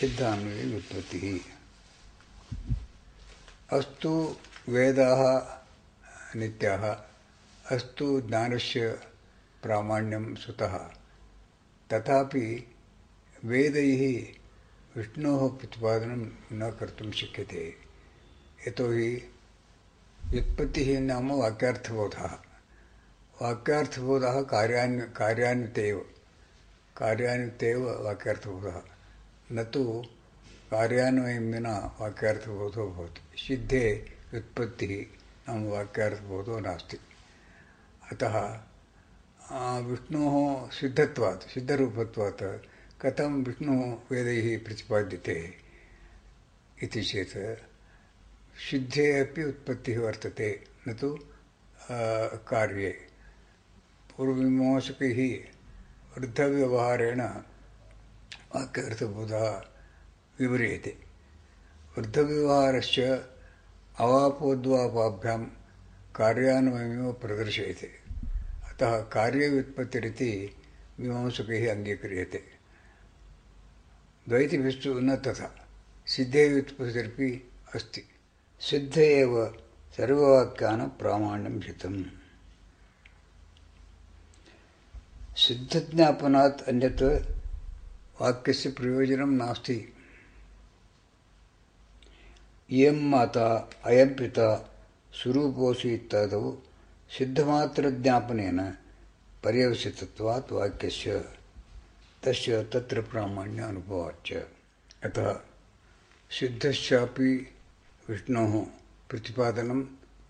सिद्धान्वये व्युत्पत्तिः अस्तु वेदाः नित्याः, अस्तु ज्ञानस्य प्रामाण्यं सुतः। तथापि वेदैः विष्णोः प्रतिपादनं न कर्तुं शक्यते। यतोहि व्युत्पत्तिः नाम वाक्यार्थबोधः। वाक्यार्थबोधः कार्यान् कार्यान्विते कार्यान्विते एव वाक्यार्थबोधः। न तु कार्यान्वयं विना वाक्यार्थबोधो भवति। सिद्धे व्युत्पत्तिः नाम वाक्यार्थबोधो नास्ति। अतः विष्णोः सिद्धत्वात्, सिद्धरूपत्वात् कथं विष्णुः वेदैः प्रतिपाद्यते इति चेत् सिद्धे अपि उत्पत्तिः वर्तते, न तु कार्ये। पूर्वमीमांसकैः वृद्धव्यवहारेण वाक्यार्थबोधः विव्रियते वृद्धव्यवहारस्य अवापोद्वापाभ्यां कार्यान्वयमेव प्रदर्शयते। अतः कार्यव्युत्पत्तिरिति मीमांसकैः अङ्गीक्रियते। द्वैतिभिस्तु न तथा सिद्धे व्युत्पत्तिरपि अस्ति। सिद्ध एव सर्ववाक्यानां प्रामाण्यं हितम्। सिद्धज्ञापनात् अन्यत् वाक्यस्य प्रयोजनं नास्ति। इयं माता, अयं पिता स्वरूपोऽसि इत्यादौ सिद्धमात्रज्ञापनेन पर्यवसितत्वात् वाक्यस्य। तस्य तत्र प्रामाण्य अनुभवाच्च अतः सिद्धश्चापि विष्णोः प्रतिपादनं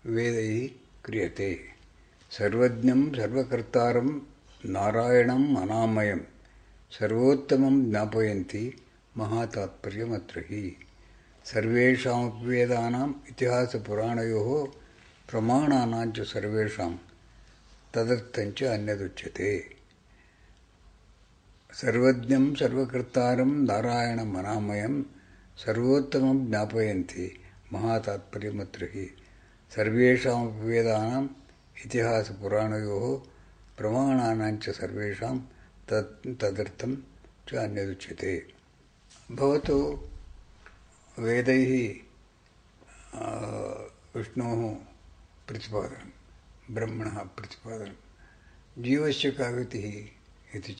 वेदैः क्रियते। सर्वज्ञं, सर्वकर्तारं नारायणम् अनामयं सर्वोत्तमं ज्ञापयन्ति महातात्पर्यमत्र हि। सर्वेषामपि वेदानाम् इतिहासपुराणयोः प्रमाणानां च सर्वेषां तदर्थञ्च अन्यदुच्यते। सर्वज्ञं सर्वकर्तारं नारायणम् अनामयं सर्वोत्तमं ज्ञापयन्ति महातात्पर्यमत्र हि। सर्वेषामपि वेदानाम् इतिहासपुराणयोः प्रमाणानां च सर्वेषां तत् तदर्थं च अन्यदुच्यते भवतु वेदैः विष्णोः प्रतिपादनं ब्रह्मणः प्रतिपादनं जीवस्य का इति